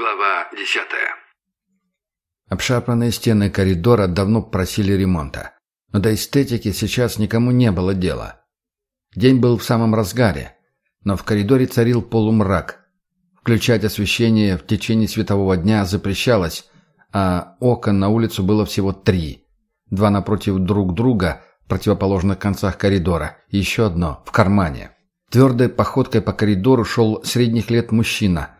Глава десятая. Обшарпанные стены коридора давно просили ремонта. Но до эстетики сейчас никому не было дела. День был в самом разгаре, но в коридоре царил полумрак. Включать освещение в течение светового дня запрещалось, а окон на улицу было всего три. Два напротив друг друга, в противоположных концах коридора, и еще одно в кармане. Твердой походкой по коридору шел средних лет мужчина.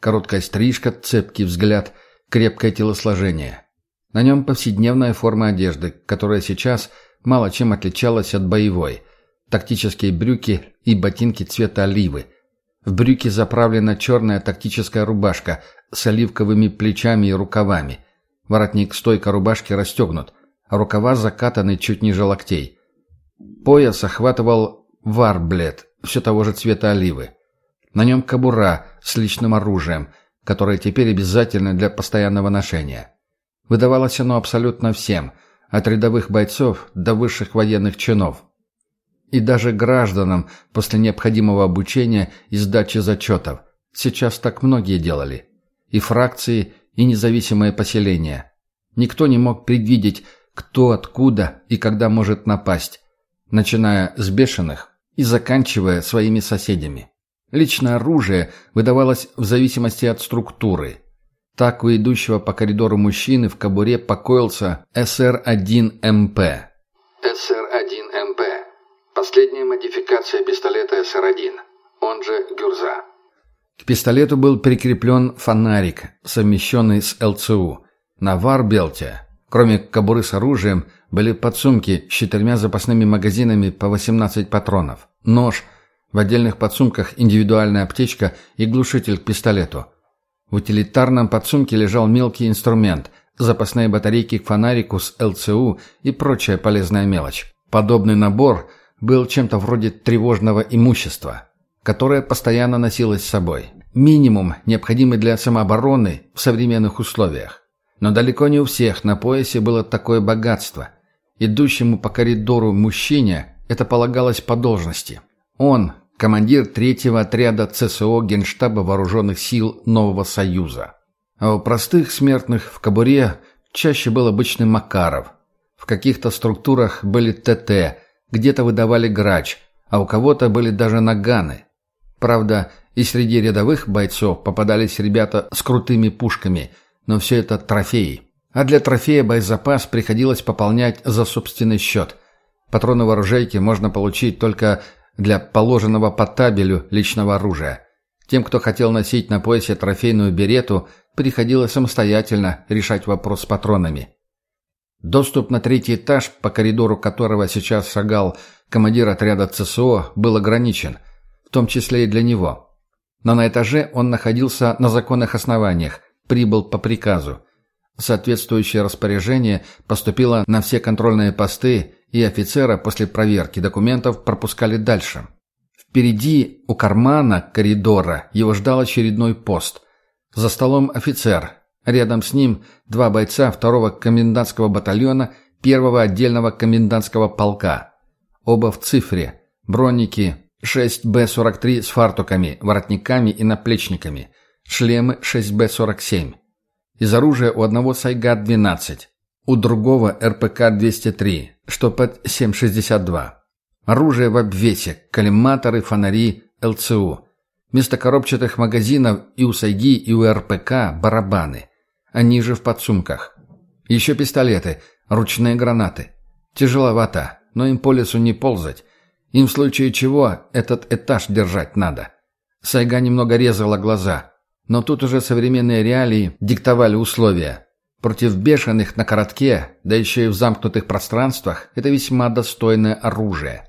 Короткая стрижка, цепкий взгляд, крепкое телосложение. На нем повседневная форма одежды, которая сейчас мало чем отличалась от боевой. Тактические брюки и ботинки цвета оливы. В брюки заправлена черная тактическая рубашка с оливковыми плечами и рукавами. Воротник стойка рубашки расстегнут, а рукава закатаны чуть ниже локтей. Пояс охватывал варблет, все того же цвета оливы. На нем кобура с личным оружием, которое теперь обязательно для постоянного ношения. Выдавалось оно абсолютно всем, от рядовых бойцов до высших военных чинов. И даже гражданам после необходимого обучения и сдачи зачетов. Сейчас так многие делали. И фракции, и независимые поселения. Никто не мог предвидеть, кто откуда и когда может напасть, начиная с бешеных и заканчивая своими соседями. Личное оружие выдавалось в зависимости от структуры. Так у идущего по коридору мужчины в кобуре покоился СР-1МП. СР-1МП. Последняя модификация пистолета СР-1, он же Гюрза. К пистолету был прикреплен фонарик, совмещенный с ЛЦУ. На варбелте, кроме кобуры с оружием, были подсумки с четырьмя запасными магазинами по 18 патронов, нож, в отдельных подсумках индивидуальная аптечка и глушитель к пистолету. В утилитарном подсумке лежал мелкий инструмент, запасные батарейки к фонарику с ЛЦУ и прочая полезная мелочь. Подобный набор был чем-то вроде тревожного имущества, которое постоянно носилось с собой. Минимум, необходимый для самообороны в современных условиях. Но далеко не у всех на поясе было такое богатство. Идущему по коридору мужчине это полагалось по должности. Он, командир третьего отряда ЦСО Генштаба Вооруженных сил Нового Союза. А у простых смертных в кобуре чаще был обычный Макаров. В каких-то структурах были ТТ, где-то выдавали грач, а у кого-то были даже наганы. Правда, и среди рядовых бойцов попадались ребята с крутыми пушками, но все это трофеи. А для трофея боезапас приходилось пополнять за собственный счет. Патроны в оружейке можно получить только для положенного по табелю личного оружия. Тем, кто хотел носить на поясе трофейную берету, приходилось самостоятельно решать вопрос с патронами. Доступ на третий этаж, по коридору которого сейчас шагал командир отряда ЦСО, был ограничен, в том числе и для него. Но на этаже он находился на законных основаниях, прибыл по приказу. Соответствующее распоряжение поступило на все контрольные посты и офицера после проверки документов пропускали дальше. Впереди, у кармана коридора, его ждал очередной пост. За столом офицер. Рядом с ним два бойца второго комендантского батальона первого отдельного комендантского полка. Оба в цифре. Бронники 6Б-43 с фартуками, воротниками и наплечниками. Шлемы 6Б-47. Из оружия у одного Сайгат-12, у другого РПК-203, что под 7,62. Оружие в обвесе, коллиматоры, фонари, ЛЦУ. Вместо коробчатых магазинов и у Сайги, и у РПК барабаны. Они же в подсумках. Еще пистолеты, ручные гранаты. Тяжеловато, но им по лесу не ползать. Им в случае чего этот этаж держать надо. Сайга немного резала глаза. Но тут уже современные реалии диктовали условия. Против бешеных на коротке, да еще и в замкнутых пространствах, это весьма достойное оружие.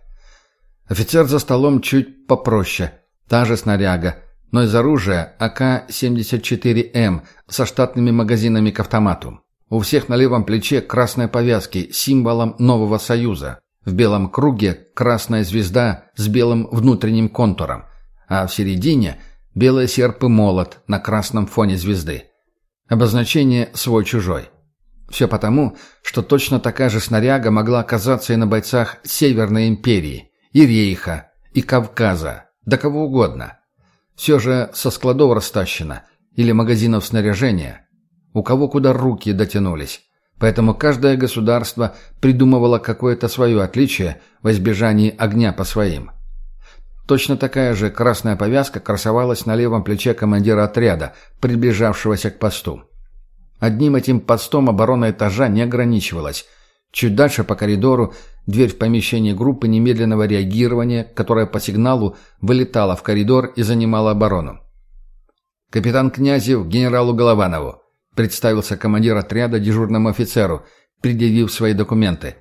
Офицер за столом чуть попроще. Та же снаряга, но из оружия АК-74М со штатными магазинами к автомату. У всех на левом плече красные повязки символом нового союза. В белом круге красная звезда с белым внутренним контуром, а в середине белый серп и молот на красном фоне звезды. Обозначение «свой-чужой». Все потому, что точно такая же снаряга могла оказаться и на бойцах Северной империи, и Рейха, и Кавказа, да кого угодно. Все же со складов растащено, или магазинов снаряжения. У кого куда руки дотянулись. Поэтому каждое государство придумывало какое-то свое отличие в избежании огня по своим. Точно такая же красная повязка красовалась на левом плече командира отряда, приближавшегося к посту. Одним этим постом оборона этажа не ограничивалась. Чуть дальше по коридору дверь в помещение группы немедленного реагирования, которая по сигналу вылетала в коридор и занимала оборону. «Капитан Князев генералу Голованову», представился командир отряда дежурному офицеру, предъявив свои документы.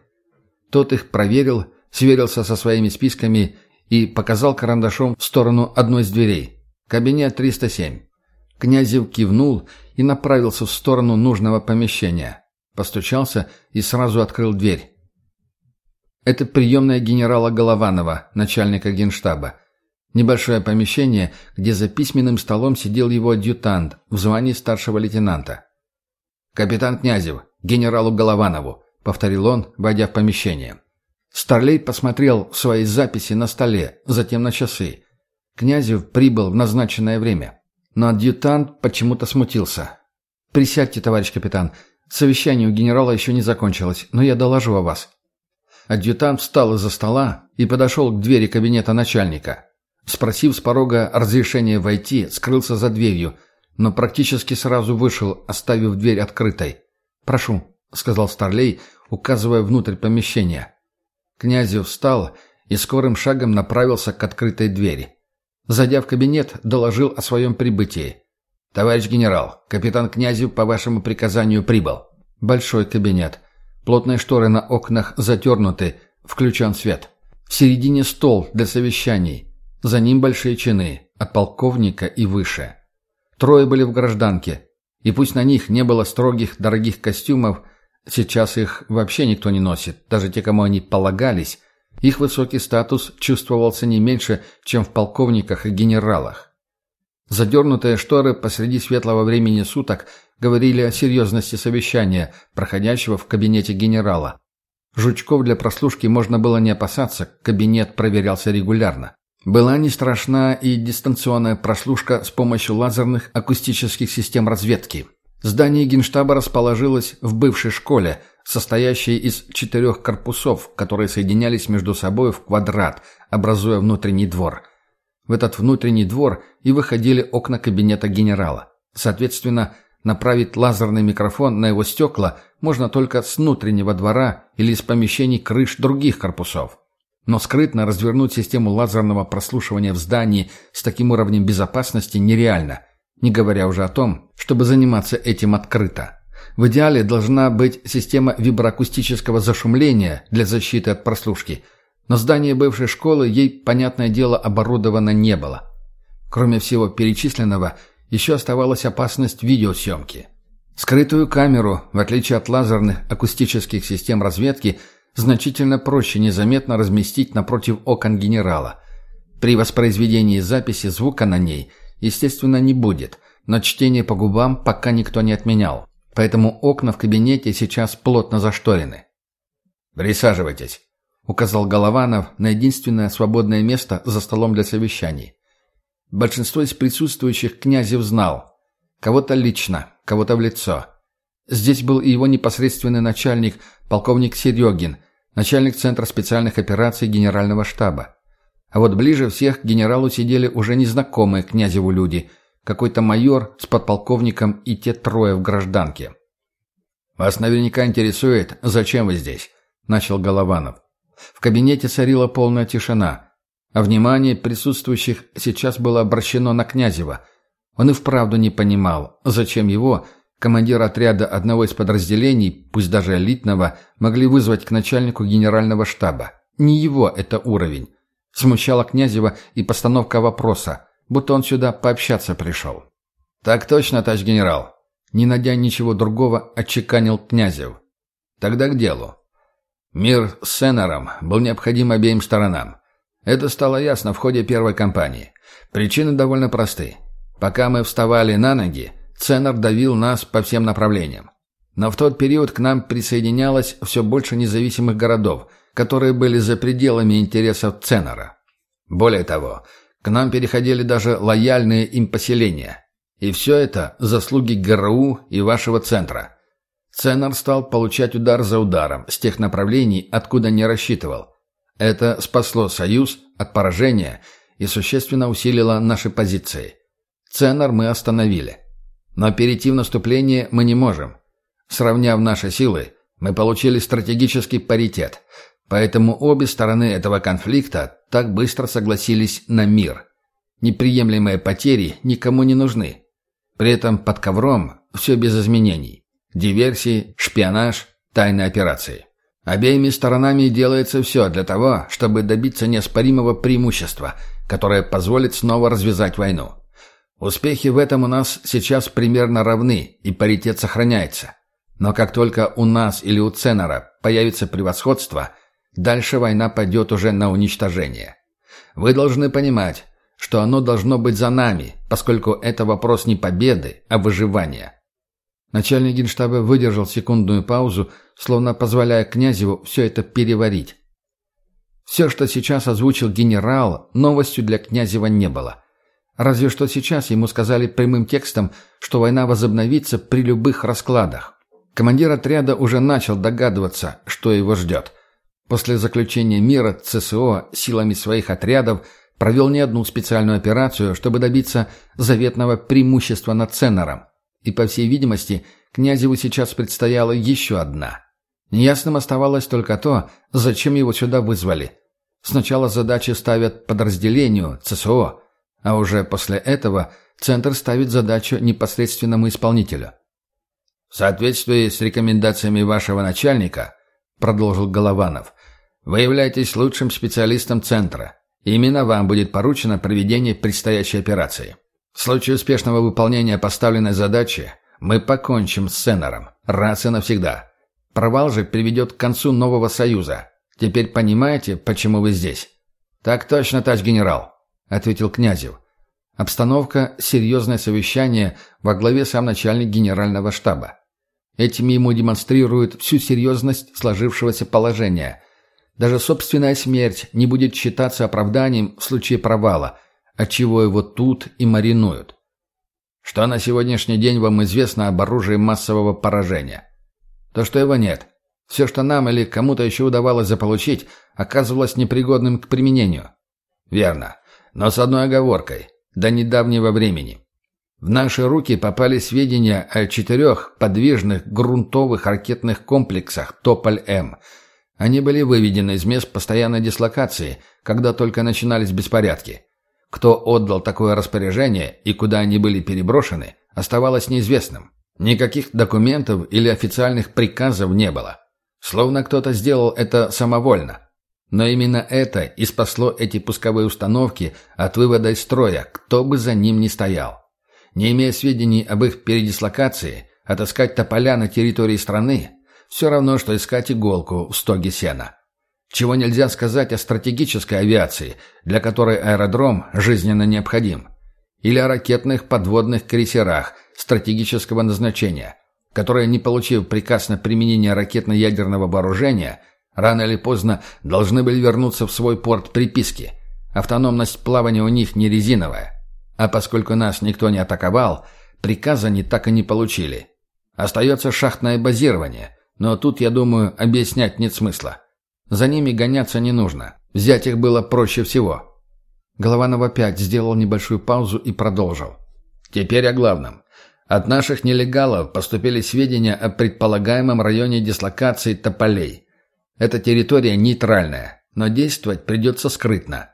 Тот их проверил, сверился со своими списками и показал карандашом в сторону одной из дверей. «Кабинет 307». Князев кивнул и направился в сторону нужного помещения. Постучался и сразу открыл дверь. Это приемная генерала Голованова, начальника генштаба. Небольшое помещение, где за письменным столом сидел его адъютант в звании старшего лейтенанта. «Капитан Князев, генералу Голованову», — повторил он, войдя в помещение. Старлей посмотрел в свои записи на столе, затем на часы. Князев прибыл в назначенное время. Но адъютант почему-то смутился. «Присядьте, товарищ капитан. Совещание у генерала еще не закончилось, но я доложу о вас». Адъютант встал из-за стола и подошел к двери кабинета начальника. Спросив с порога разрешения войти, скрылся за дверью, но практически сразу вышел, оставив дверь открытой. «Прошу», — сказал Старлей, указывая внутрь помещения. Князев встал и скорым шагом направился к открытой двери. Зайдя в кабинет, доложил о своем прибытии. «Товарищ генерал, капитан Князев по вашему приказанию прибыл». Большой кабинет. Плотные шторы на окнах затернуты, включен свет. В середине стол для совещаний. За ним большие чины, от полковника и выше. Трое были в гражданке. И пусть на них не было строгих, дорогих костюмов, сейчас их вообще никто не носит, даже те, кому они полагались, их высокий статус чувствовался не меньше, чем в полковниках и генералах. Задернутые шторы посреди светлого времени суток говорили о серьезности совещания, проходящего в кабинете генерала. Жучков для прослушки можно было не опасаться, кабинет проверялся регулярно. Была не страшна и дистанционная прослушка с помощью лазерных акустических систем разведки. Здание генштаба расположилось в бывшей школе, состоящей из четырех корпусов, которые соединялись между собой в квадрат, образуя внутренний двор. В этот внутренний двор и выходили окна кабинета генерала. Соответственно, направить лазерный микрофон на его стекла можно только с внутреннего двора или из помещений крыш других корпусов. Но скрытно развернуть систему лазерного прослушивания в здании с таким уровнем безопасности нереально, не говоря уже о том, чтобы заниматься этим открыто. В идеале должна быть система виброакустического зашумления для защиты от прослушки, но здание бывшей школы ей, понятное дело, оборудовано не было. Кроме всего перечисленного, еще оставалась опасность видеосъемки. Скрытую камеру, в отличие от лазерных акустических систем разведки, значительно проще незаметно разместить напротив окон генерала. При воспроизведении записи звука на ней, естественно, не будет, но чтение по губам пока никто не отменял поэтому окна в кабинете сейчас плотно зашторены. «Присаживайтесь», — указал Голованов на единственное свободное место за столом для совещаний. Большинство из присутствующих князев знал. Кого-то лично, кого-то в лицо. Здесь был и его непосредственный начальник, полковник Серегин, начальник Центра специальных операций Генерального штаба. А вот ближе всех к генералу сидели уже незнакомые князеву люди — какой-то майор с подполковником и те трое в гражданке. «Вас наверняка интересует, зачем вы здесь?» – начал Голованов. В кабинете царила полная тишина, а внимание присутствующих сейчас было обращено на Князева. Он и вправду не понимал, зачем его, командир отряда одного из подразделений, пусть даже элитного, могли вызвать к начальнику генерального штаба. Не его это уровень. Смущала Князева и постановка вопроса – будто он сюда пообщаться пришел. «Так точно, товарищ генерал!» Не найдя ничего другого, отчеканил Князев. «Тогда к делу. Мир с Сенером был необходим обеим сторонам. Это стало ясно в ходе первой кампании. Причины довольно просты. Пока мы вставали на ноги, Ценер давил нас по всем направлениям. Но в тот период к нам присоединялось все больше независимых городов, которые были за пределами интересов Ценера. Более того, к нам переходили даже лояльные им поселения. И все это заслуги ГРУ и вашего центра. Ценар стал получать удар за ударом с тех направлений, откуда не рассчитывал. Это спасло Союз от поражения и существенно усилило наши позиции. Ценар мы остановили. Но перейти в наступление мы не можем. Сравняв наши силы, мы получили стратегический паритет, поэтому обе стороны этого конфликта так быстро согласились на мир. Неприемлемые потери никому не нужны. При этом под ковром все без изменений. Диверсии, шпионаж, тайные операции. Обеими сторонами делается все для того, чтобы добиться неоспоримого преимущества, которое позволит снова развязать войну. Успехи в этом у нас сейчас примерно равны, и паритет сохраняется. Но как только у нас или у Ценера появится превосходство, дальше война пойдет уже на уничтожение. Вы должны понимать, что оно должно быть за нами, поскольку это вопрос не победы, а выживания. Начальник генштаба выдержал секундную паузу, словно позволяя Князеву все это переварить. Все, что сейчас озвучил генерал, новостью для Князева не было. Разве что сейчас ему сказали прямым текстом, что война возобновится при любых раскладах. Командир отряда уже начал догадываться, что его ждет. После заключения мира ЦСО силами своих отрядов провел не одну специальную операцию, чтобы добиться заветного преимущества над Ценнером. И, по всей видимости, Князеву сейчас предстояла еще одна. Неясным оставалось только то, зачем его сюда вызвали. Сначала задачи ставят подразделению, ЦСО, а уже после этого Центр ставит задачу непосредственному исполнителю. «В соответствии с рекомендациями вашего начальника», — продолжил Голованов, «вы являетесь лучшим специалистом Центра. Именно вам будет поручено проведение предстоящей операции. В случае успешного выполнения поставленной задачи мы покончим с Сеннером раз и навсегда. Провал же приведет к концу нового союза. Теперь понимаете, почему вы здесь?» «Так точно, товарищ генерал», — ответил Князев. Обстановка – серьезное совещание во главе сам начальник генерального штаба. Этим ему демонстрируют всю серьезность сложившегося положения. Даже собственная смерть не будет считаться оправданием в случае провала, отчего его тут и маринуют. Что на сегодняшний день вам известно об оружии массового поражения? То, что его нет. Все, что нам или кому-то еще удавалось заполучить, оказывалось непригодным к применению. Верно. Но с одной оговоркой. До недавнего времени. В наши руки попали сведения о четырех подвижных грунтовых ракетных комплексах «Тополь-М». Они были выведены из мест постоянной дислокации, когда только начинались беспорядки. Кто отдал такое распоряжение и куда они были переброшены, оставалось неизвестным. Никаких документов или официальных приказов не было. Словно кто-то сделал это самовольно. Но именно это и спасло эти пусковые установки от вывода из строя, кто бы за ним ни стоял. Не имея сведений об их передислокации, отыскать тополя на территории страны – все равно, что искать иголку в стоге сена. Чего нельзя сказать о стратегической авиации, для которой аэродром жизненно необходим. Или о ракетных подводных крейсерах стратегического назначения, которые, не получив приказ на применение ракетно-ядерного вооружения, рано или поздно должны были вернуться в свой порт приписки. Автономность плавания у них не резиновая. А поскольку нас никто не атаковал, приказа они так и не получили. Остается шахтное базирование, но тут, я думаю, объяснять нет смысла. За ними гоняться не нужно. Взять их было проще всего. Голованов опять сделал небольшую паузу и продолжил. Теперь о главном. От наших нелегалов поступили сведения о предполагаемом районе дислокации тополей. Эта территория нейтральная, но действовать придется скрытно.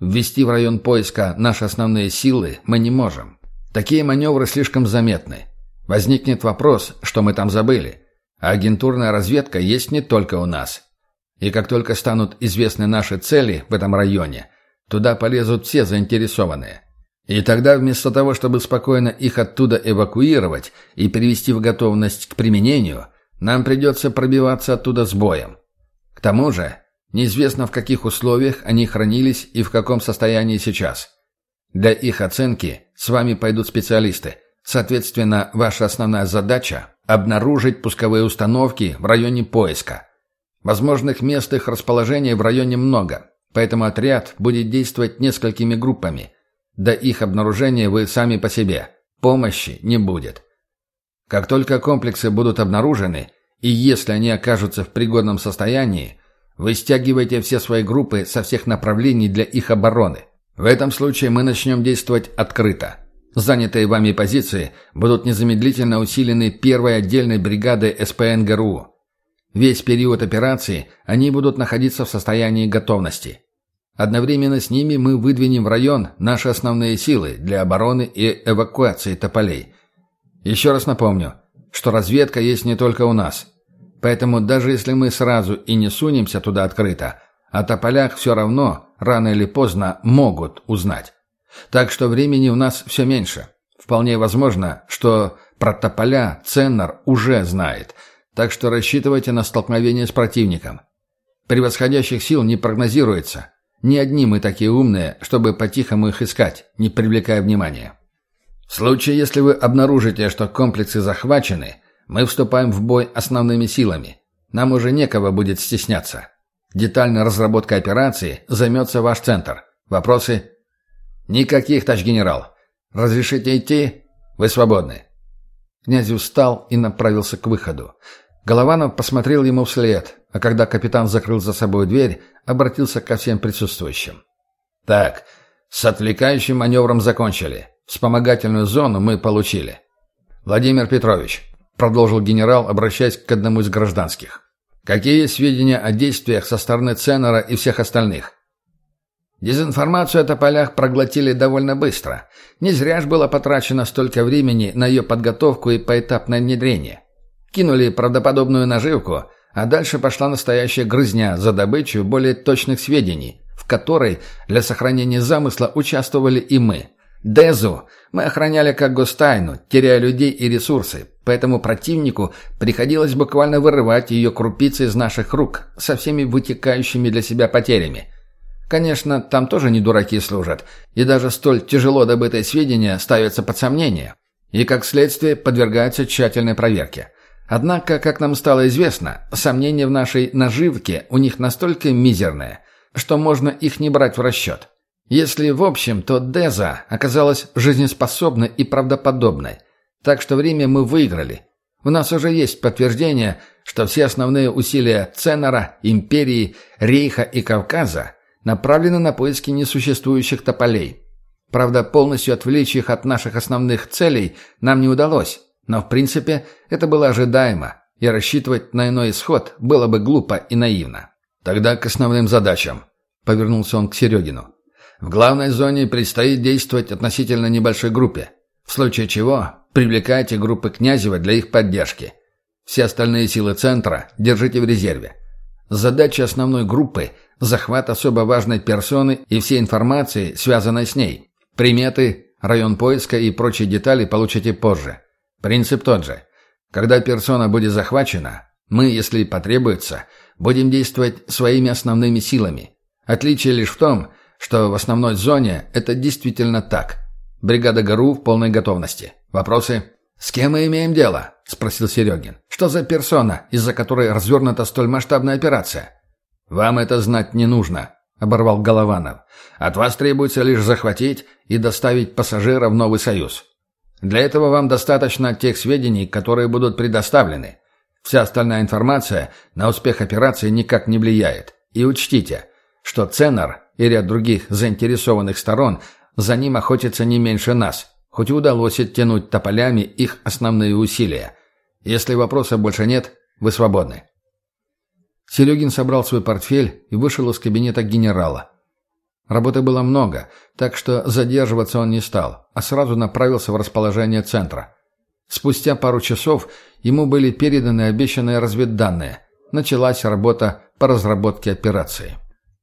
Ввести в район поиска наши основные силы мы не можем. Такие маневры слишком заметны. Возникнет вопрос, что мы там забыли. А агентурная разведка есть не только у нас. И как только станут известны наши цели в этом районе, туда полезут все заинтересованные. И тогда вместо того, чтобы спокойно их оттуда эвакуировать и привести в готовность к применению, нам придется пробиваться оттуда с боем. К тому же, Неизвестно, в каких условиях они хранились и в каком состоянии сейчас. Для их оценки с вами пойдут специалисты. Соответственно, ваша основная задача – обнаружить пусковые установки в районе поиска. Возможных мест их расположения в районе много, поэтому отряд будет действовать несколькими группами. До их обнаружения вы сами по себе. помощи не будет. Как только комплексы будут обнаружены, и если они окажутся в пригодном состоянии, вы стягиваете все свои группы со всех направлений для их обороны. В этом случае мы начнем действовать открыто. Занятые вами позиции будут незамедлительно усилены первой отдельной бригадой СПН ГРУ. Весь период операции они будут находиться в состоянии готовности. Одновременно с ними мы выдвинем в район наши основные силы для обороны и эвакуации тополей. Еще раз напомню, что разведка есть не только у нас. Поэтому даже если мы сразу и не сунемся туда открыто, о тополях все равно, рано или поздно, могут узнать. Так что времени у нас все меньше. Вполне возможно, что про тополя Ценнер уже знает, так что рассчитывайте на столкновение с противником. Превосходящих сил не прогнозируется. Не одни мы такие умные, чтобы по-тихому их искать, не привлекая внимания. В случае, если вы обнаружите, что комплексы захвачены, мы вступаем в бой основными силами. Нам уже некого будет стесняться. Детальной разработкой операции займется ваш центр. Вопросы? Никаких, товарищ генерал. Разрешите идти? Вы свободны. Князь устал и направился к выходу. Голованов посмотрел ему вслед, а когда капитан закрыл за собой дверь, обратился ко всем присутствующим. «Так, с отвлекающим маневром закончили. Вспомогательную зону мы получили. Владимир Петрович, продолжил генерал, обращаясь к одному из гражданских. Какие сведения о действиях со стороны Ценнера и всех остальных? Дезинформацию о тополях проглотили довольно быстро. Не зря ж было потрачено столько времени на ее подготовку и поэтапное внедрение. Кинули правдоподобную наживку, а дальше пошла настоящая грызня за добычу более точных сведений, в которой для сохранения замысла участвовали и мы. Дезу мы охраняли как гостайну, теряя людей и ресурсы, поэтому противнику приходилось буквально вырывать ее крупицы из наших рук со всеми вытекающими для себя потерями. Конечно, там тоже не дураки служат, и даже столь тяжело добытые сведения ставятся под сомнение, и как следствие подвергаются тщательной проверке. Однако, как нам стало известно, сомнения в нашей наживке у них настолько мизерные, что можно их не брать в расчет. Если в общем, то Деза оказалась жизнеспособной и правдоподобной. Так что время мы выиграли. У нас уже есть подтверждение, что все основные усилия Ценора, Империи, Рейха и Кавказа направлены на поиски несуществующих тополей. Правда, полностью отвлечь их от наших основных целей нам не удалось, но в принципе это было ожидаемо, и рассчитывать на иной исход было бы глупо и наивно. «Тогда к основным задачам», — повернулся он к Серегину. В главной зоне предстоит действовать относительно небольшой группе. В случае чего привлекайте группы Князева для их поддержки. Все остальные силы центра держите в резерве. Задача основной группы – захват особо важной персоны и всей информации, связанной с ней. Приметы, район поиска и прочие детали получите позже. Принцип тот же. Когда персона будет захвачена, мы, если потребуется, будем действовать своими основными силами. Отличие лишь в том, что в основной зоне это действительно так. Бригада ГРУ в полной готовности. Вопросы? «С кем мы имеем дело?» – спросил Серегин. «Что за персона, из-за которой развернута столь масштабная операция?» «Вам это знать не нужно», – оборвал Голованов. «От вас требуется лишь захватить и доставить пассажира в Новый Союз. Для этого вам достаточно тех сведений, которые будут предоставлены. Вся остальная информация на успех операции никак не влияет. И учтите, что Ценнер и ряд других заинтересованных сторон за ним охотятся не меньше нас, хоть и удалось оттянуть тополями их основные усилия. Если вопросов больше нет, вы свободны. Серегин собрал свой портфель и вышел из кабинета генерала. Работы было много, так что задерживаться он не стал, а сразу направился в расположение центра. Спустя пару часов ему были переданы обещанные разведданные. Началась работа по разработке операции.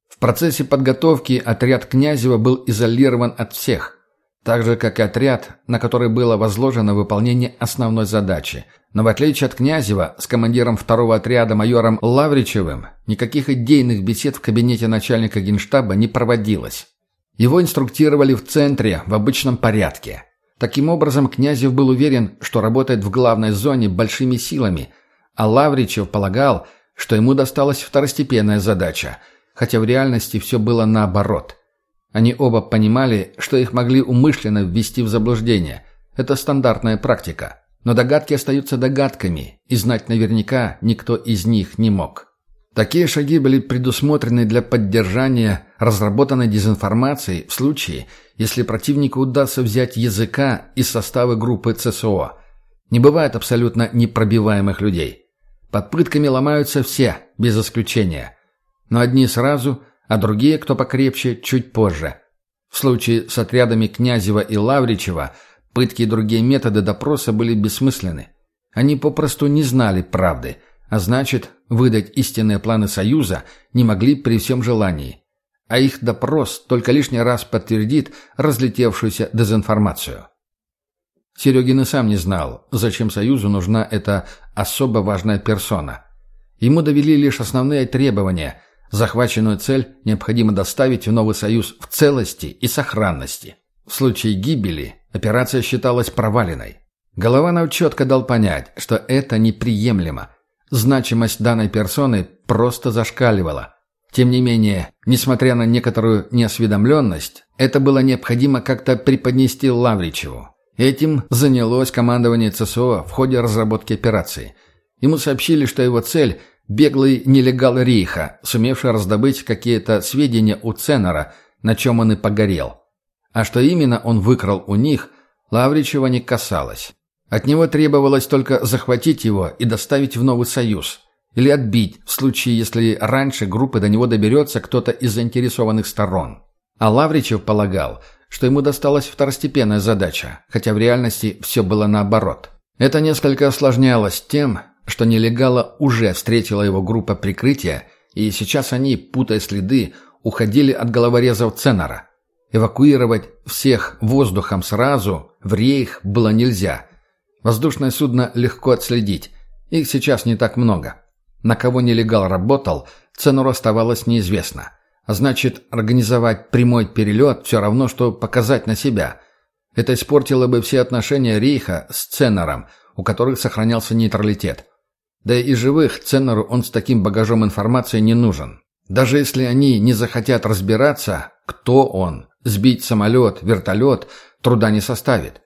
В процессе подготовки отряд Князева был изолирован от всех, так же, как и отряд, на который было возложено выполнение основной задачи. Но в отличие от Князева, с командиром второго отряда майором Лавричевым никаких идейных бесед в кабинете начальника генштаба не проводилось. Его инструктировали в центре в обычном порядке. Таким образом, Князев был уверен, что работает в главной зоне большими силами, а Лавричев полагал, что ему досталась второстепенная задача – хотя в реальности все было наоборот. Они оба понимали, что их могли умышленно ввести в заблуждение, Это стандартная практика. Но догадки остаются догадками, и знать наверняка никто из них не мог. Такие шаги были предусмотрены для поддержания разработанной дезинформации в случае, если противнику удастся взять языка из состава группы ЦСО. Не бывает абсолютно непробиваемых людей. Под пытками ломаются все, без исключения. Но одни сразу, а другие, кто покрепче, чуть позже. В случае с отрядами Князева и Лавричева пытки и другие методы допроса были бессмысленны. Они попросту не знали правды, а значит, выдать истинные планы Союза не могли при всем желании. А их допрос только лишний раз подтвердит разлетевшуюся дезинформацию. Серегин и сам не знал, зачем Союзу нужна эта особо важная персона. Ему довели лишь основные требования. Захваченную цель необходимо доставить в новый Союз в целости и сохранности. В случае гибели операция считалась проваленной. Голованов четко дал понять, что это неприемлемо. Значимость данной персоны просто зашкаливала. Тем не менее, несмотря на некоторую неосведомленность, это было необходимо как-то преподнести Лавричеву. Этим занялось командование ЦСО в ходе разработки операции. Ему сообщили, что его цель – беглый нелегал Рейха, сумевший раздобыть какие-то сведения у Ценнера, на чем он и погорел. А что именно он выкрал у них, Лавричева не касалось. От него требовалось только захватить его и доставить в новый союз. Или отбить, в случае, если раньше группы до него доберется кто-то из заинтересованных сторон. А Лавричев полагал – что ему досталась второстепенная задача, хотя в реальности все было наоборот. Это несколько осложнялось тем, что нелегала уже встретила его группа прикрытия, и сейчас они, путая следы, уходили от головорезов Ценнера. Эвакуировать всех воздухом сразу в рейх было нельзя. Воздушное судно легко отследить. Их сейчас не так много. На кого нелегал работал, Ценнеру оставалось неизвестно. А значит, организовать прямой перелет все равно, что показать на себя. Это испортило бы все отношения Рейха с Ценнером, у которых сохранялся нейтралитет. Да и живых Ценнеру он с таким багажом информации не нужен. Даже если они не захотят разбираться, кто он, сбить самолет, вертолет, труда не составит.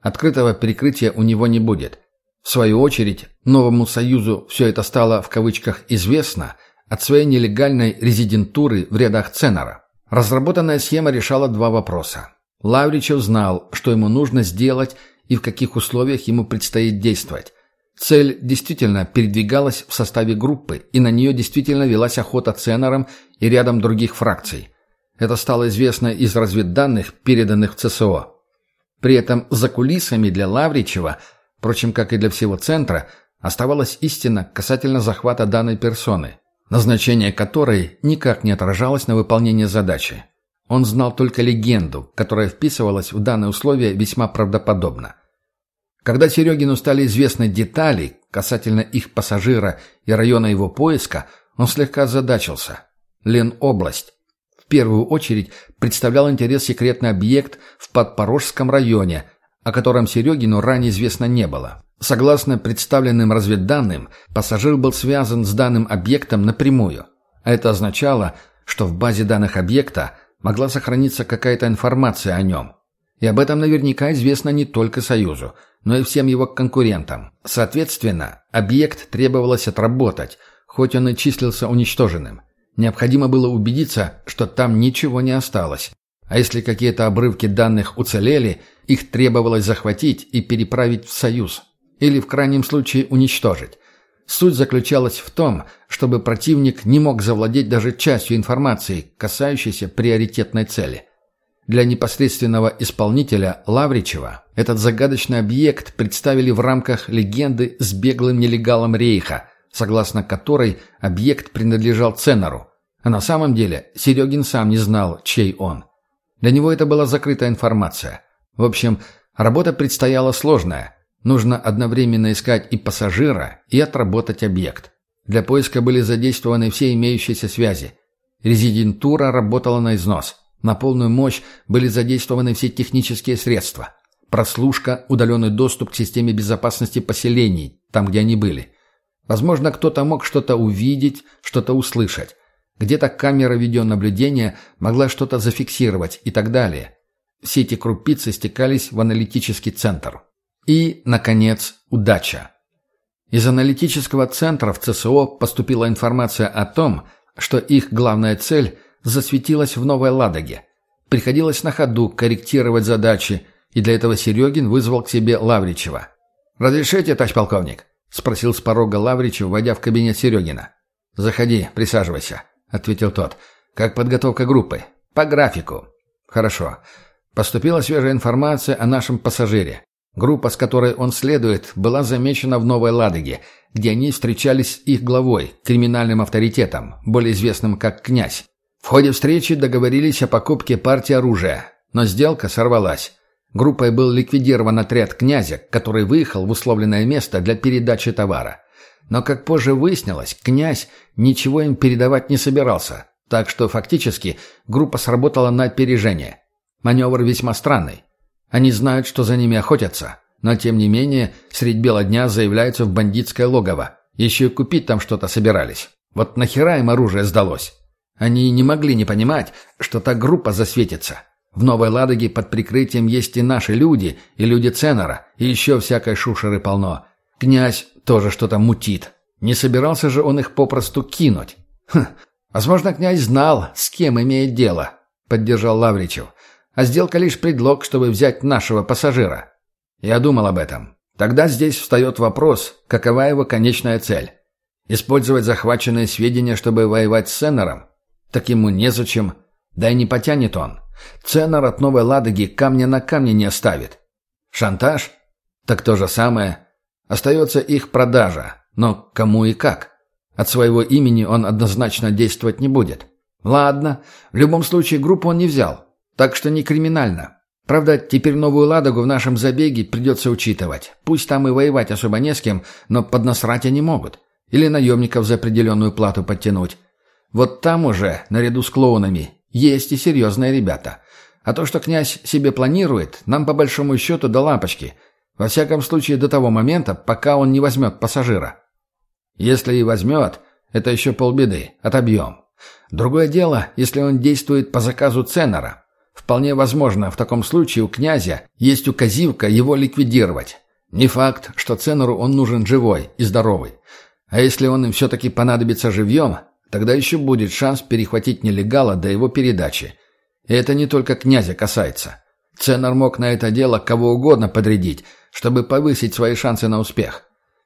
Открытого перекрытия у него не будет. В свою очередь, новому союзу все это стало в кавычках «известно», от своей нелегальной резидентуры в рядах Ценера. Разработанная схема решала два вопроса. Лавричев знал, что ему нужно сделать и в каких условиях ему предстоит действовать. Цель действительно передвигалась в составе группы, и на нее действительно велась охота Ценером и рядом других фракций. Это стало известно из разведданных, переданных в ЦСО. При этом за кулисами для Лавричева, впрочем, как и для всего Центра, оставалась истина касательно захвата данной персоны назначение которой никак не отражалось на выполнение задачи. Он знал только легенду, которая вписывалась в данные условия весьма правдоподобно. Когда Серегину стали известны детали касательно их пассажира и района его поиска, он слегка озадачился. Ленобласть. В первую очередь представлял интерес секретный объект в Подпорожском районе, о котором Серегину ранее известно не было. Согласно представленным разведданным, пассажир был связан с данным объектом напрямую. А это означало, что в базе данных объекта могла сохраниться какая-то информация о нем. И об этом наверняка известно не только Союзу, но и всем его конкурентам. Соответственно, объект требовалось отработать, хоть он и числился уничтоженным. Необходимо было убедиться, что там ничего не осталось. А если какие-то обрывки данных уцелели, их требовалось захватить и переправить в Союз. Или в крайнем случае уничтожить. Суть заключалась в том, чтобы противник не мог завладеть даже частью информации, касающейся приоритетной цели. Для непосредственного исполнителя Лавричева этот загадочный объект представили в рамках легенды с беглым нелегалом Рейха, согласно которой объект принадлежал Ценнеру. А на самом деле Серегин сам не знал, чей он. Для него это была закрытая информация. В общем, работа предстояла сложная. Нужно одновременно искать и пассажира, и отработать объект. Для поиска были задействованы все имеющиеся связи. Резидентура работала на износ. На полную мощь были задействованы все технические средства. Прослушка, удаленный доступ к системе безопасности поселений, там, где они были. Возможно, кто-то мог что-то увидеть, что-то услышать. Где-то камера видеонаблюдения могла что-то зафиксировать и так далее. Все эти крупицы стекались в аналитический центр. И, наконец, удача. Из аналитического центра в ЦСО поступила информация о том, что их главная цель засветилась в Новой Ладоге. Приходилось на ходу корректировать задачи, и для этого Серегин вызвал к себе Лавричева. «Разрешите, товарищ полковник?» — спросил с порога Лавричев, войдя в кабинет Серегина. «Заходи, присаживайся», — ответил тот. «Как подготовка группы?» «По графику». «Хорошо. Поступила свежая информация о нашем пассажире. Группа, с которой он следует, была замечена в Новой Ладоге, где они встречались с их главой, криминальным авторитетом, более известным как «Князь». В ходе встречи договорились о покупке партии оружия, но сделка сорвалась. Группой был ликвидирован отряд «Князя», который выехал в условленное место для передачи товара. Но, как позже выяснилось, «Князь» ничего им передавать не собирался, так что фактически группа сработала на опережение. Маневр весьма странный. Они знают, что за ними охотятся, но тем не менее средь бела дня заявляются в бандитское логово. Еще и купить там что-то собирались. Вот нахера им оружие сдалось? Они не могли не понимать, что та группа засветится. В Новой Ладоге под прикрытием есть и наши люди, и люди Ценора, и еще всякой шушеры полно. Князь тоже что-то мутит. Не собирался же он их попросту кинуть. Хм, возможно, князь знал, с кем имеет дело, поддержал Лавричев а сделка лишь предлог, чтобы взять нашего пассажира. Я думал об этом. Тогда здесь встает вопрос, какова его конечная цель. Использовать захваченные сведения, чтобы воевать с Сеннером? Так ему незачем. Да и не потянет он. Ценнер от Новой Ладоги камня на камне не оставит. Шантаж? Так то же самое. Остается их продажа. Но кому и как? От своего имени он однозначно действовать не будет. Ладно, в любом случае группу он не взял. Так что не криминально. Правда, теперь новую «Ладогу» в нашем забеге придется учитывать. Пусть там и воевать особо не с кем, но поднасрать они могут. Или наемников за определенную плату подтянуть. Вот там уже, наряду с клоунами, есть и серьезные ребята. А то, что князь себе планирует, нам по большому счету до лампочки. Во всяком случае, до того момента, пока он не возьмет пассажира. Если и возьмет, это еще полбеды, отобьем. Другое дело, если он действует по заказу Ценнера. Вполне возможно, в таком случае у князя есть указивка его ликвидировать. Не факт, что Ценору он нужен живой и здоровый. А если он им все-таки понадобится живьем, тогда еще будет шанс перехватить нелегала до его передачи. И это не только князя касается. Ценор мог на это дело кого угодно подрядить, чтобы повысить свои шансы на успех.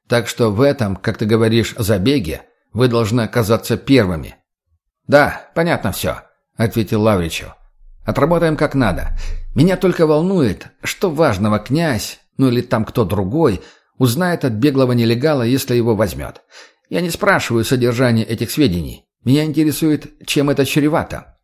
Так что в этом, как ты говоришь, забеге вы должны оказаться первыми. «Да, понятно все», — ответил Лавричев. Отработаем как надо. Меня только волнует, что важного князь, ну или там кто другой, узнает от беглого нелегала, если его возьмет. Я не спрашиваю содержание этих сведений. Меня интересует, чем это чревато.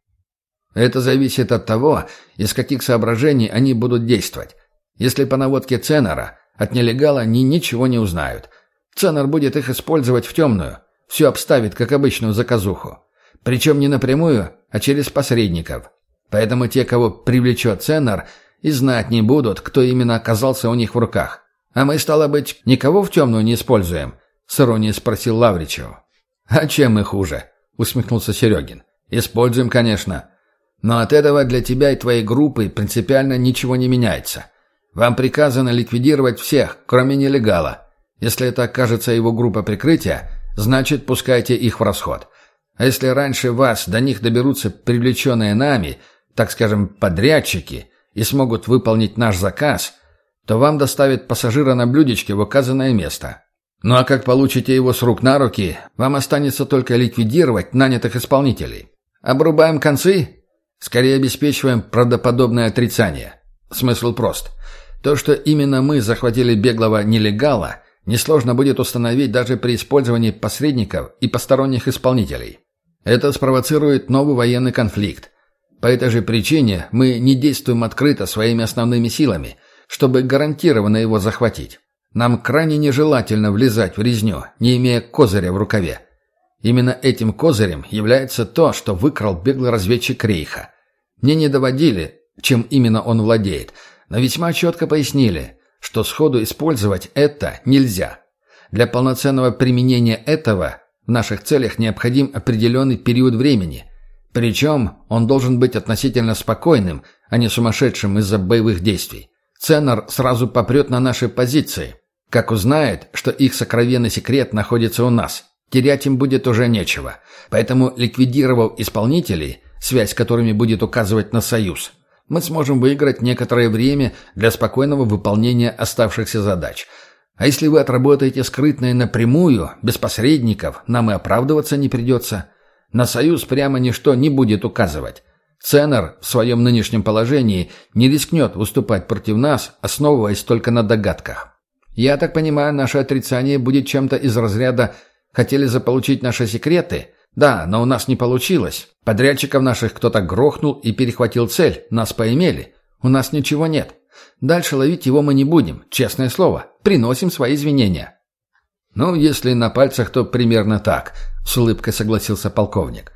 Это зависит от того, из каких соображений они будут действовать. Если по наводке Ценора от нелегала они ничего не узнают. Ценор будет их использовать в темную. Все обставит, как обычную заказуху. Причем не напрямую, а через посредников. Поэтому те, кого привлечет Ценнер, и знать не будут, кто именно оказался у них в руках. А мы, стало быть, никого в темную не используем?» — с иронией спросил Лавричев. «А чем мы хуже?» — усмехнулся Серегин. «Используем, конечно. Но от этого для тебя и твоей группы принципиально ничего не меняется. Вам приказано ликвидировать всех, кроме нелегала. Если это окажется его группа прикрытия, значит, пускайте их в расход. А если раньше вас до них доберутся привлеченные нами — так скажем, подрядчики, и смогут выполнить наш заказ, то вам доставят пассажира на блюдечке в указанное место. Ну а как получите его с рук на руки, вам останется только ликвидировать нанятых исполнителей. Обрубаем концы? Скорее обеспечиваем правдоподобное отрицание. Смысл прост. То, что именно мы захватили беглого нелегала, несложно будет установить даже при использовании посредников и посторонних исполнителей. Это спровоцирует новый военный конфликт, по этой же причине мы не действуем открыто своими основными силами, чтобы гарантированно его захватить. Нам крайне нежелательно влезать в резню, не имея козыря в рукаве. Именно этим козырем является то, что выкрал беглый разведчик Рейха. Мне не доводили, чем именно он владеет, но весьма четко пояснили, что сходу использовать это нельзя. Для полноценного применения этого в наших целях необходим определенный период времени – Причем он должен быть относительно спокойным, а не сумасшедшим из-за боевых действий. Ценнер сразу попрет на наши позиции. Как узнает, что их сокровенный секрет находится у нас, терять им будет уже нечего. Поэтому, ликвидировав исполнителей, связь с которыми будет указывать на союз, мы сможем выиграть некоторое время для спокойного выполнения оставшихся задач. А если вы отработаете скрытное напрямую, без посредников, нам и оправдываться не придется. На союз прямо ничто не будет указывать. Ценер в своем нынешнем положении не рискнет выступать против нас, основываясь только на догадках. Я так понимаю, наше отрицание будет чем-то из разряда «хотели заполучить наши секреты», да, но у нас не получилось. Подрядчиков наших кто-то грохнул и перехватил цель. Нас поимели. У нас ничего нет. Дальше ловить его мы не будем, честное слово. Приносим свои извинения. Ну, если на пальцах, то примерно так, с улыбкой согласился полковник.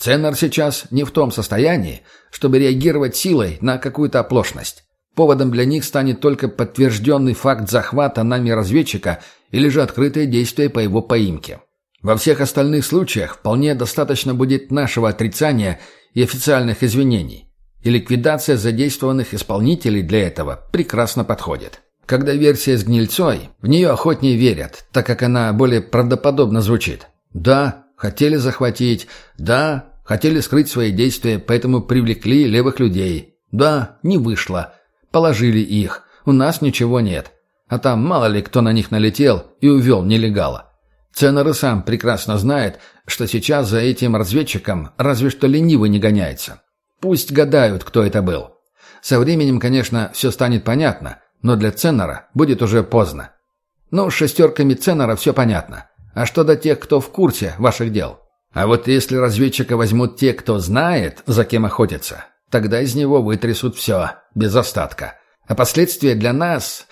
Ценнер сейчас не в том состоянии, чтобы реагировать силой на какую-то оплошность. Поводом для них станет только подтвержденный факт захвата нами разведчика или же открытое действие по его поимке. Во всех остальных случаях вполне достаточно будет нашего отрицания и официальных извинений. И ликвидация задействованных исполнителей для этого прекрасно подходит. Когда версия с гнильцой, в нее охотнее верят, так как она более правдоподобно звучит. Да, хотели захватить, да, хотели скрыть свои действия, поэтому привлекли левых людей. Да, не вышло. Положили их. У нас ничего нет. А там мало ли кто на них налетел и увел нелегала. Ценер и сам прекрасно знает, что сейчас за этим разведчиком разве что ленивый не гоняется. Пусть гадают, кто это был. Со временем, конечно, все станет понятно, но для Ценнера будет уже поздно. Ну, с шестерками Ценнера все понятно. А что до тех, кто в курсе ваших дел? А вот если разведчика возьмут те, кто знает, за кем охотятся, тогда из него вытрясут все, без остатка. А последствия для нас,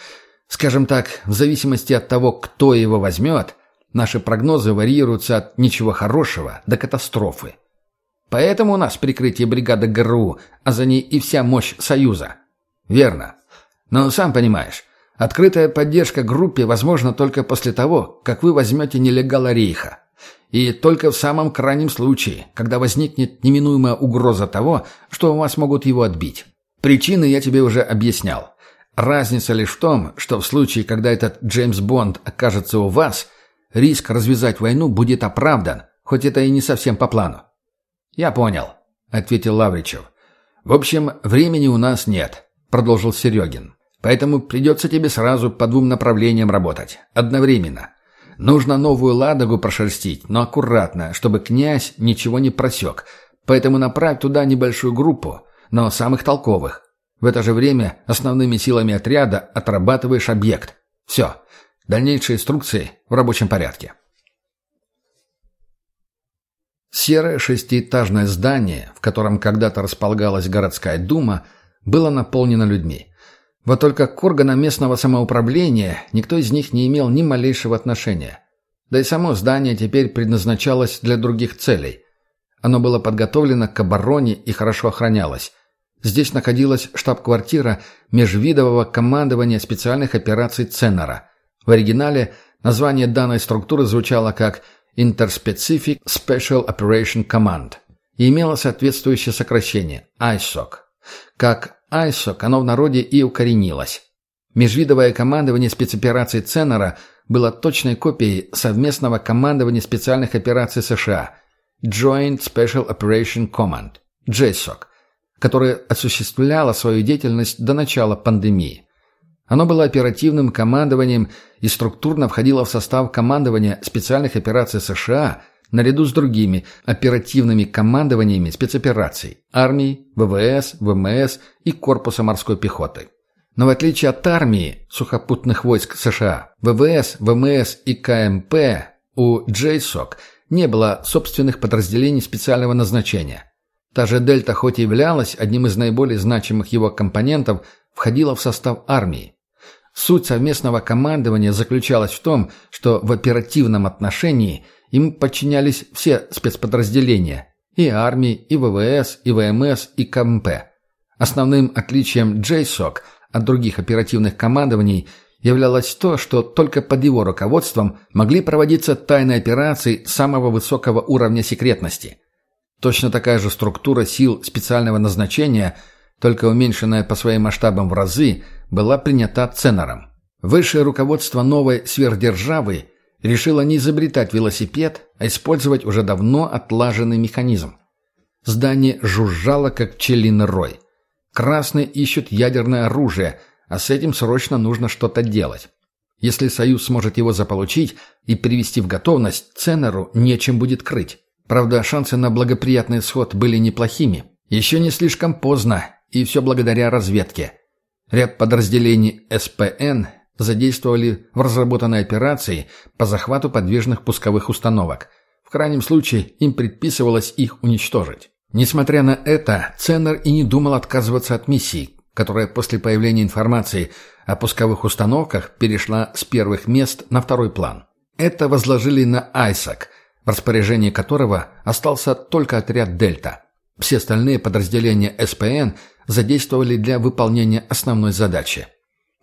скажем так, в зависимости от того, кто его возьмет – Наши прогнозы варьируются от ничего хорошего до катастрофы. Поэтому у нас прикрытие бригады ГРУ, а за ней и вся мощь Союза. Верно. Но сам понимаешь, открытая поддержка группе возможна только после того, как вы возьмете нелегала Рейха. И только в самом крайнем случае, когда возникнет неминуемая угроза того, что у вас могут его отбить. Причины я тебе уже объяснял. Разница лишь в том, что в случае, когда этот Джеймс Бонд окажется у вас – Риск развязать войну будет оправдан, хоть это и не совсем по плану. «Я понял», — ответил Лавричев. «В общем, времени у нас нет», — продолжил Серегин. «Поэтому придется тебе сразу по двум направлениям работать. Одновременно. Нужно новую «Ладогу» прошерстить, но аккуратно, чтобы князь ничего не просек. Поэтому направь туда небольшую группу, но самых толковых. В это же время основными силами отряда отрабатываешь объект. Все. Дальнейшие инструкции в рабочем порядке. Серое шестиэтажное здание, в котором когда-то располагалась городская дума, было наполнено людьми. Вот только к органам местного самоуправления никто из них не имел ни малейшего отношения. Да и само здание теперь предназначалось для других целей. Оно было подготовлено к обороне и хорошо охранялось. Здесь находилась штаб-квартира межвидового командования специальных операций Ценнера – в оригинале название данной структуры звучало как Interspecific Special Operation Command и имело соответствующее сокращение ISOC. Как ISOC оно в народе и укоренилось. Межвидовое командование спецопераций Ценнера было точной копией совместного командования специальных операций США Joint Special Operation Command, JSOC, которое осуществляло свою деятельность до начала пандемии. Оно было оперативным командованием и структурно входило в состав командования специальных операций США наряду с другими оперативными командованиями спецопераций – армии, ВВС, ВМС и Корпуса морской пехоты. Но в отличие от армии сухопутных войск США, ВВС, ВМС и КМП у JSOC не было собственных подразделений специального назначения. Та же «Дельта» хоть и являлась одним из наиболее значимых его компонентов, входила в состав армии. Суть совместного командования заключалась в том, что в оперативном отношении им подчинялись все спецподразделения – и армии, и ВВС, и ВМС, и КМП. Основным отличием JSOC от других оперативных командований являлось то, что только под его руководством могли проводиться тайные операции самого высокого уровня секретности. Точно такая же структура сил специального назначения, только уменьшенная по своим масштабам в разы, была принята Ценором. Высшее руководство новой сверхдержавы решило не изобретать велосипед, а использовать уже давно отлаженный механизм. Здание жужжало, как пчелиный рой. Красные ищут ядерное оружие, а с этим срочно нужно что-то делать. Если Союз сможет его заполучить и привести в готовность, Ценеру нечем будет крыть. Правда, шансы на благоприятный исход были неплохими. Еще не слишком поздно, и все благодаря разведке. Ряд подразделений СПН задействовали в разработанной операции по захвату подвижных пусковых установок. В крайнем случае им предписывалось их уничтожить. Несмотря на это, Ценнер и не думал отказываться от миссии, которая после появления информации о пусковых установках перешла с первых мест на второй план. Это возложили на Айсак, в распоряжении которого остался только отряд «Дельта». Все остальные подразделения СПН задействовали для выполнения основной задачи.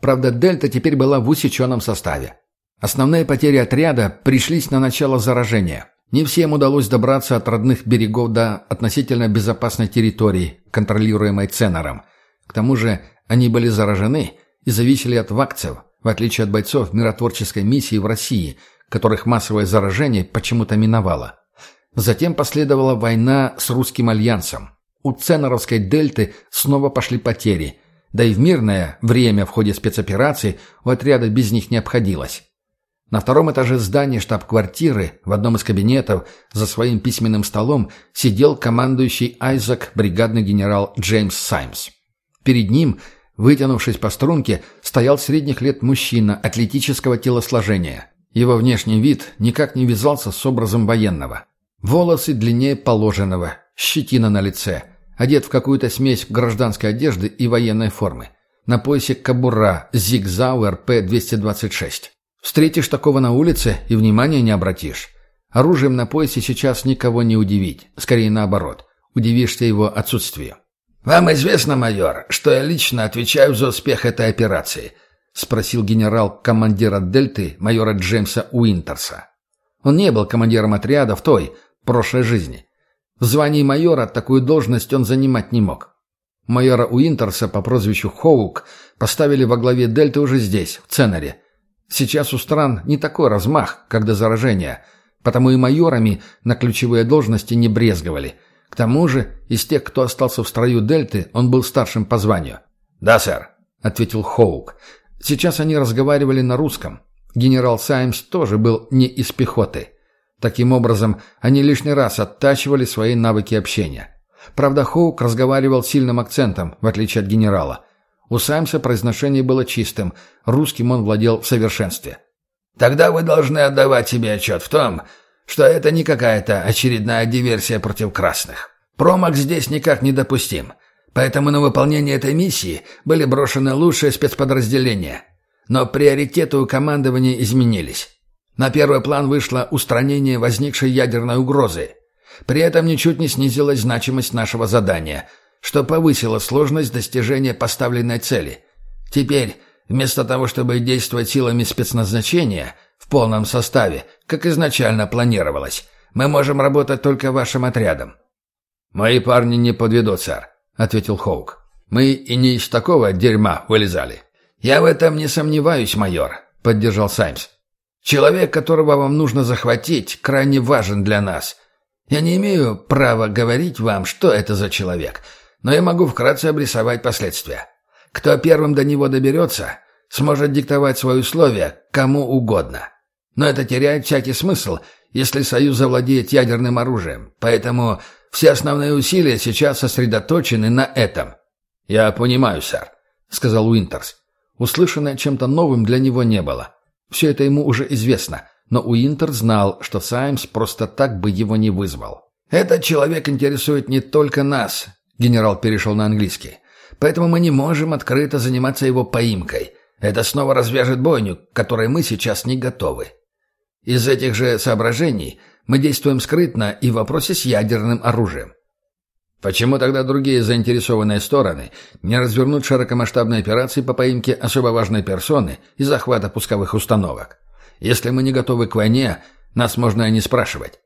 Правда, «Дельта» теперь была в усеченном составе. Основные потери отряда пришлись на начало заражения. Не всем удалось добраться от родных берегов до относительно безопасной территории, контролируемой Ценором. К тому же они были заражены и зависели от вакцев, в отличие от бойцов миротворческой миссии в России, которых массовое заражение почему-то миновало. Затем последовала война с русским альянсом. У Ценоровской дельты снова пошли потери, да и в мирное время в ходе спецоперации у отряда без них не обходилось. На втором этаже здания штаб-квартиры, в одном из кабинетов, за своим письменным столом, сидел командующий Айзек, бригадный генерал Джеймс Саймс. Перед ним, вытянувшись по струнке, стоял средних лет мужчина атлетического телосложения. Его внешний вид никак не вязался с образом военного. Волосы длиннее положенного, щетина на лице, одет в какую-то смесь гражданской одежды и военной формы. На поясе кобура «Зигзауэр П-226». Встретишь такого на улице и внимания не обратишь. Оружием на поясе сейчас никого не удивить, скорее наоборот. Удивишься его отсутствию. «Вам известно, майор, что я лично отвечаю за успех этой операции?» — спросил генерал командира «Дельты» майора Джеймса Уинтерса. Он не был командиром отряда в той, прошлой жизни. В звании майора такую должность он занимать не мог. Майора Уинтерса по прозвищу Хоук поставили во главе «Дельты» уже здесь, в Ценаре, Сейчас у стран не такой размах, как до заражения, потому и майорами на ключевые должности не брезговали. К тому же, из тех, кто остался в строю Дельты, он был старшим по званию. «Да, сэр», — ответил Хоук. Сейчас они разговаривали на русском. Генерал Саймс тоже был не из пехоты. Таким образом, они лишний раз оттачивали свои навыки общения. Правда, Хоук разговаривал сильным акцентом, в отличие от генерала. У Саймса произношение было чистым, русским он владел в совершенстве. «Тогда вы должны отдавать себе отчет в том, что это не какая-то очередная диверсия против красных. Промах здесь никак не допустим, поэтому на выполнение этой миссии были брошены лучшие спецподразделения. Но приоритеты у командования изменились. На первый план вышло устранение возникшей ядерной угрозы. При этом ничуть не снизилась значимость нашего задания – что повысило сложность достижения поставленной цели. Теперь, вместо того, чтобы действовать силами спецназначения в полном составе, как изначально планировалось, мы можем работать только вашим отрядом. «Мои парни не подведут, сэр», — ответил Хоук. «Мы и не из такого дерьма вылезали». «Я в этом не сомневаюсь, майор», — поддержал Саймс. «Человек, которого вам нужно захватить, крайне важен для нас. Я не имею права говорить вам, что это за человек, но я могу вкратце обрисовать последствия. Кто первым до него доберется, сможет диктовать свои условия кому угодно. Но это теряет всякий смысл, если Союз завладеет ядерным оружием. Поэтому все основные усилия сейчас сосредоточены на этом. «Я понимаю, сэр», — сказал Уинтерс. Услышанное чем-то новым для него не было. Все это ему уже известно, но Уинтер знал, что Саймс просто так бы его не вызвал. «Этот человек интересует не только нас, Генерал перешел на английский. «Поэтому мы не можем открыто заниматься его поимкой. Это снова развяжет бойню, к которой мы сейчас не готовы. Из этих же соображений мы действуем скрытно и в вопросе с ядерным оружием. Почему тогда другие заинтересованные стороны не развернут широкомасштабные операции по поимке особо важной персоны и захвата пусковых установок? Если мы не готовы к войне, нас можно и не спрашивать.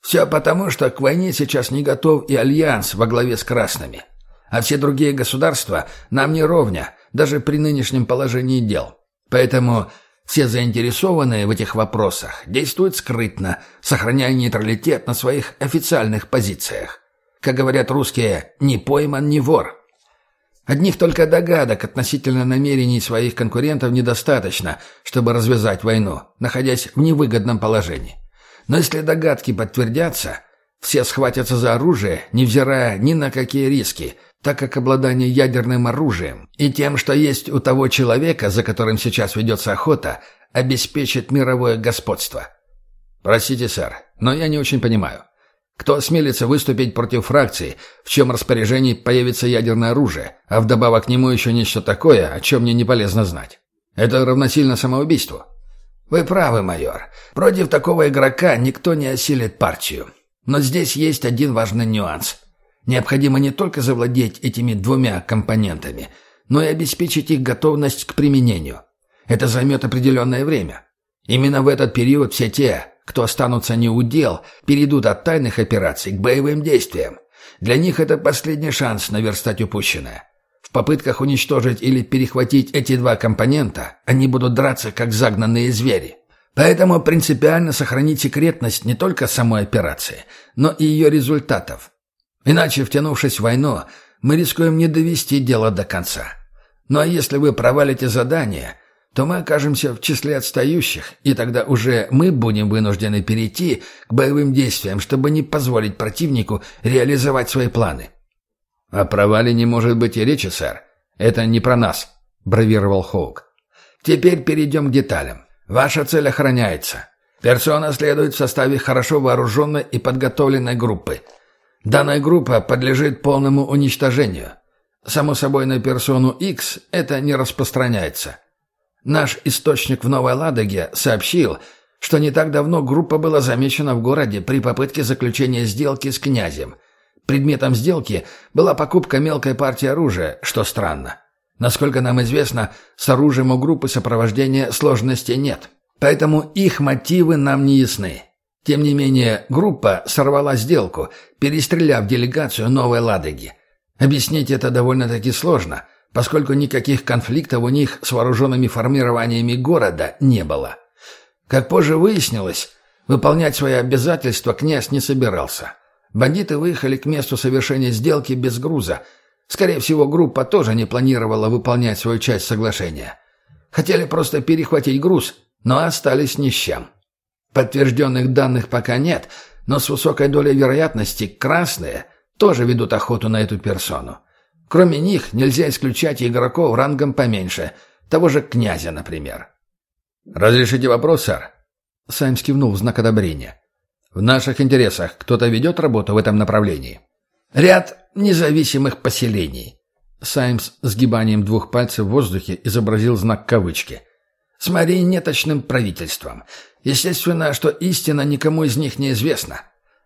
Все потому, что к войне сейчас не готов и Альянс во главе с Красными. А все другие государства нам не ровня, даже при нынешнем положении дел. Поэтому все заинтересованные в этих вопросах действуют скрытно, сохраняя нейтралитет на своих официальных позициях. Как говорят русские, «не пойман, не вор». Одних только догадок относительно намерений своих конкурентов недостаточно, чтобы развязать войну, находясь в невыгодном положении. Но если догадки подтвердятся, все схватятся за оружие, невзирая ни на какие риски, так как обладание ядерным оружием и тем, что есть у того человека, за которым сейчас ведется охота, обеспечит мировое господство. Простите, сэр, но я не очень понимаю. Кто осмелится выступить против фракции, в чем распоряжении появится ядерное оружие, а вдобавок к нему еще нечто такое, о чем мне не полезно знать? Это равносильно самоубийству. Вы правы, майор. Против такого игрока никто не осилит партию. Но здесь есть один важный нюанс. Необходимо не только завладеть этими двумя компонентами, но и обеспечить их готовность к применению. Это займет определенное время. Именно в этот период все те, кто останутся не у дел, перейдут от тайных операций к боевым действиям. Для них это последний шанс наверстать упущенное. В попытках уничтожить или перехватить эти два компонента они будут драться, как загнанные звери. Поэтому принципиально сохранить секретность не только самой операции, но и ее результатов. Иначе, втянувшись в войну, мы рискуем не довести дело до конца. Ну а если вы провалите задание, то мы окажемся в числе отстающих, и тогда уже мы будем вынуждены перейти к боевым действиям, чтобы не позволить противнику реализовать свои планы». «О провале не может быть и речи, сэр. Это не про нас», — бравировал Хоук. «Теперь перейдем к деталям. Ваша цель охраняется. Персона следует в составе хорошо вооруженной и подготовленной группы. Данная группа подлежит полному уничтожению. Само собой, на персону X это не распространяется». Наш источник в Новой Ладоге сообщил, что не так давно группа была замечена в городе при попытке заключения сделки с князем. Предметом сделки была покупка мелкой партии оружия, что странно. Насколько нам известно, с оружием у группы сопровождения сложностей нет. Поэтому их мотивы нам не ясны. Тем не менее, группа сорвала сделку, перестреляв делегацию Новой Ладоги. Объяснить это довольно-таки сложно – поскольку никаких конфликтов у них с вооруженными формированиями города не было. Как позже выяснилось, выполнять свои обязательства князь не собирался. Бандиты выехали к месту совершения сделки без груза. Скорее всего, группа тоже не планировала выполнять свою часть соглашения. Хотели просто перехватить груз, но остались ни с чем. Подтвержденных данных пока нет, но с высокой долей вероятности красные тоже ведут охоту на эту персону. Кроме них нельзя исключать игроков рангом поменьше, того же князя, например. «Разрешите вопрос, сэр?» Саймс кивнул в знак одобрения. «В наших интересах кто-то ведет работу в этом направлении?» «Ряд независимых поселений». Саймс с гибанием двух пальцев в воздухе изобразил знак кавычки. «С марионеточным правительством. Естественно, что истина никому из них не известна.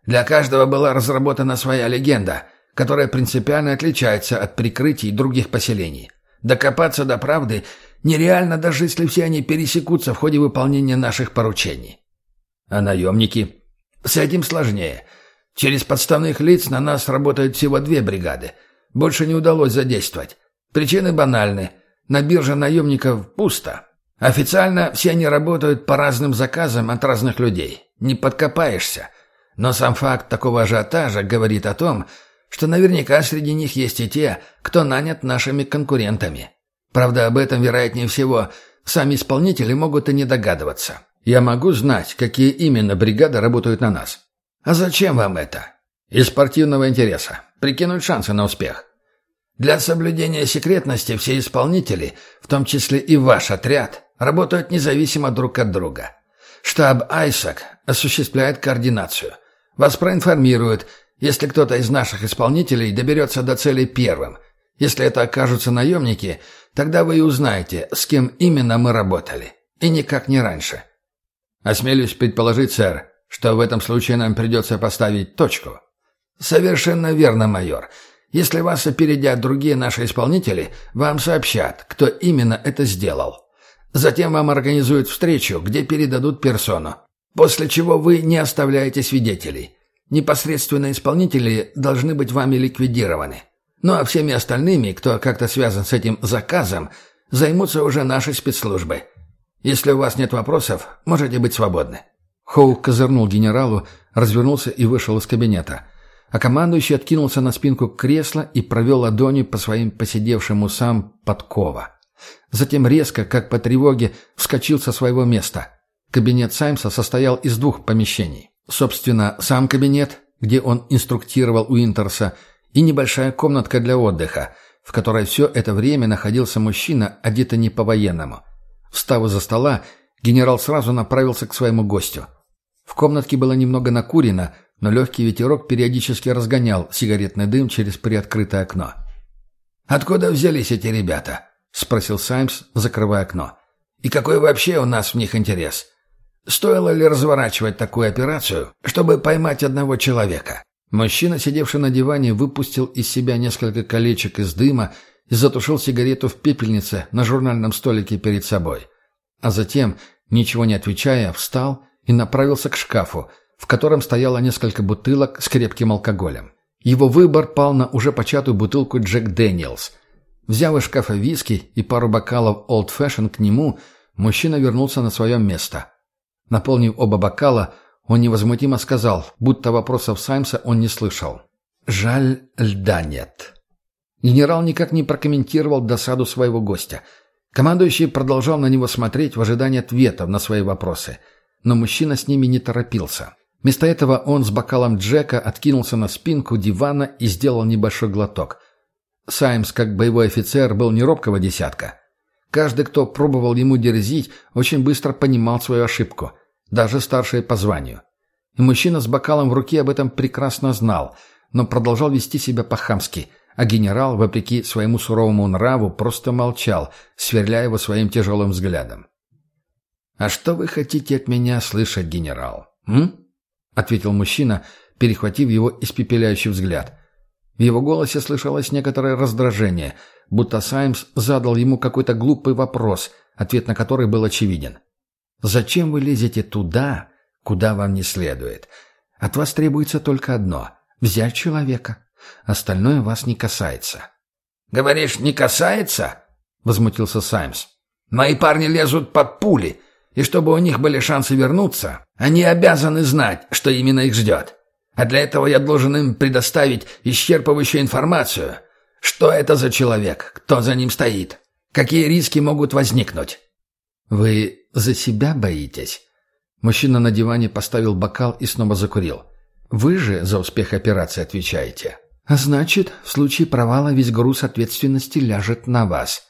Для каждого была разработана своя легенда, которая принципиально отличается от прикрытий других поселений. Докопаться до правды нереально, даже если все они пересекутся в ходе выполнения наших поручений. А наемники? С этим сложнее. Через подставных лиц на нас работают всего две бригады. Больше не удалось задействовать. Причины банальны. На бирже наемников пусто. Официально все они работают по разным заказам от разных людей. Не подкопаешься. Но сам факт такого ажиотажа говорит о том, что наверняка среди них есть и те, кто нанят нашими конкурентами. Правда, об этом, вероятнее всего, сами исполнители могут и не догадываться. Я могу знать, какие именно бригады работают на нас. А зачем вам это? Из спортивного интереса. Прикинуть шансы на успех. Для соблюдения секретности все исполнители, в том числе и ваш отряд, работают независимо друг от друга. Штаб «Айсак» осуществляет координацию. Вас проинформируют, если кто-то из наших исполнителей доберется до цели первым. Если это окажутся наемники, тогда вы и узнаете, с кем именно мы работали. И никак не раньше. Осмелюсь предположить, сэр, что в этом случае нам придется поставить точку. Совершенно верно, майор. Если вас опередят другие наши исполнители, вам сообщат, кто именно это сделал. Затем вам организуют встречу, где передадут персону. После чего вы не оставляете свидетелей. Непосредственные исполнители должны быть вами ликвидированы. Ну а всеми остальными, кто как-то связан с этим заказом, займутся уже наши спецслужбы. Если у вас нет вопросов, можете быть свободны». Хоу козырнул генералу, развернулся и вышел из кабинета. А командующий откинулся на спинку кресла и провел ладонью по своим посидевшим усам подкова. Затем резко, как по тревоге, вскочил со своего места. Кабинет Саймса состоял из двух помещений. Собственно, сам кабинет, где он инструктировал Уинтерса, и небольшая комнатка для отдыха, в которой все это время находился мужчина, одетый не по-военному. Встав из-за стола, генерал сразу направился к своему гостю. В комнатке было немного накурено, но легкий ветерок периодически разгонял сигаретный дым через приоткрытое окно. «Откуда взялись эти ребята?» — спросил Саймс, закрывая окно. «И какой вообще у нас в них интерес? Стоило ли разворачивать такую операцию, чтобы поймать одного человека?» Мужчина, сидевший на диване, выпустил из себя несколько колечек из дыма и затушил сигарету в пепельнице на журнальном столике перед собой. А затем, ничего не отвечая, встал и направился к шкафу, в котором стояло несколько бутылок с крепким алкоголем. Его выбор пал на уже початую бутылку Джек Дэниелс. Взяв из шкафа виски и пару бокалов Old Fashion к нему, мужчина вернулся на свое место. Наполнив оба бокала, он невозмутимо сказал, будто вопросов Саймса он не слышал. «Жаль, льда нет». Генерал никак не прокомментировал досаду своего гостя. Командующий продолжал на него смотреть в ожидании ответов на свои вопросы. Но мужчина с ними не торопился. Вместо этого он с бокалом Джека откинулся на спинку дивана и сделал небольшой глоток. Саймс, как боевой офицер, был не робкого десятка. Каждый, кто пробовал ему дерзить, очень быстро понимал свою ошибку, даже старшие по званию. И мужчина с бокалом в руке об этом прекрасно знал, но продолжал вести себя по-хамски, а генерал, вопреки своему суровому нраву, просто молчал, сверляя его своим тяжелым взглядом. «А что вы хотите от меня слышать, генерал? М?» — ответил мужчина, перехватив его испепеляющий взгляд. В его голосе слышалось некоторое раздражение, будто Саймс задал ему какой-то глупый вопрос, ответ на который был очевиден. «Зачем вы лезете туда, куда вам не следует? От вас требуется только одно — взять человека. Остальное вас не касается». «Говоришь, не касается?» — возмутился Саймс. «Мои парни лезут под пули, и чтобы у них были шансы вернуться, они обязаны знать, что именно их ждет. А для этого я должен им предоставить исчерпывающую информацию. Что это за человек? Кто за ним стоит? Какие риски могут возникнуть? Вы за себя боитесь? Мужчина на диване поставил бокал и снова закурил. Вы же за успех операции отвечаете. А значит, в случае провала весь груз ответственности ляжет на вас.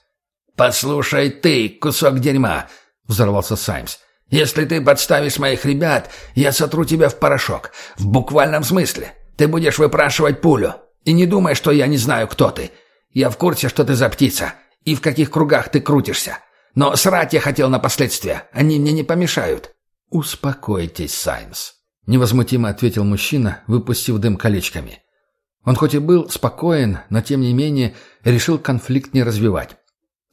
«Послушай ты, кусок дерьма!» — взорвался Саймс. Если ты подставишь моих ребят, я сотру тебя в порошок. В буквальном смысле. Ты будешь выпрашивать пулю. И не думай, что я не знаю, кто ты. Я в курсе, что ты за птица. И в каких кругах ты крутишься. Но срать я хотел на последствия. Они мне не помешают». «Успокойтесь, Саймс», — невозмутимо ответил мужчина, выпустив дым колечками. Он хоть и был спокоен, но тем не менее решил конфликт не развивать.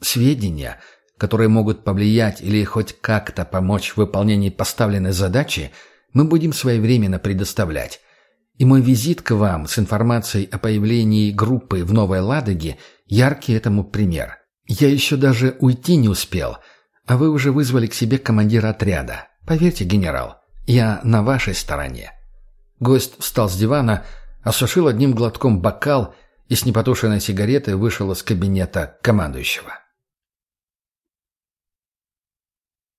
Сведения, которые могут повлиять или хоть как-то помочь в выполнении поставленной задачи, мы будем своевременно предоставлять. И мой визит к вам с информацией о появлении группы в Новой Ладоге – яркий этому пример. Я еще даже уйти не успел, а вы уже вызвали к себе командира отряда. Поверьте, генерал, я на вашей стороне». Гость встал с дивана, осушил одним глотком бокал и с непотушенной сигаретой вышел из кабинета командующего.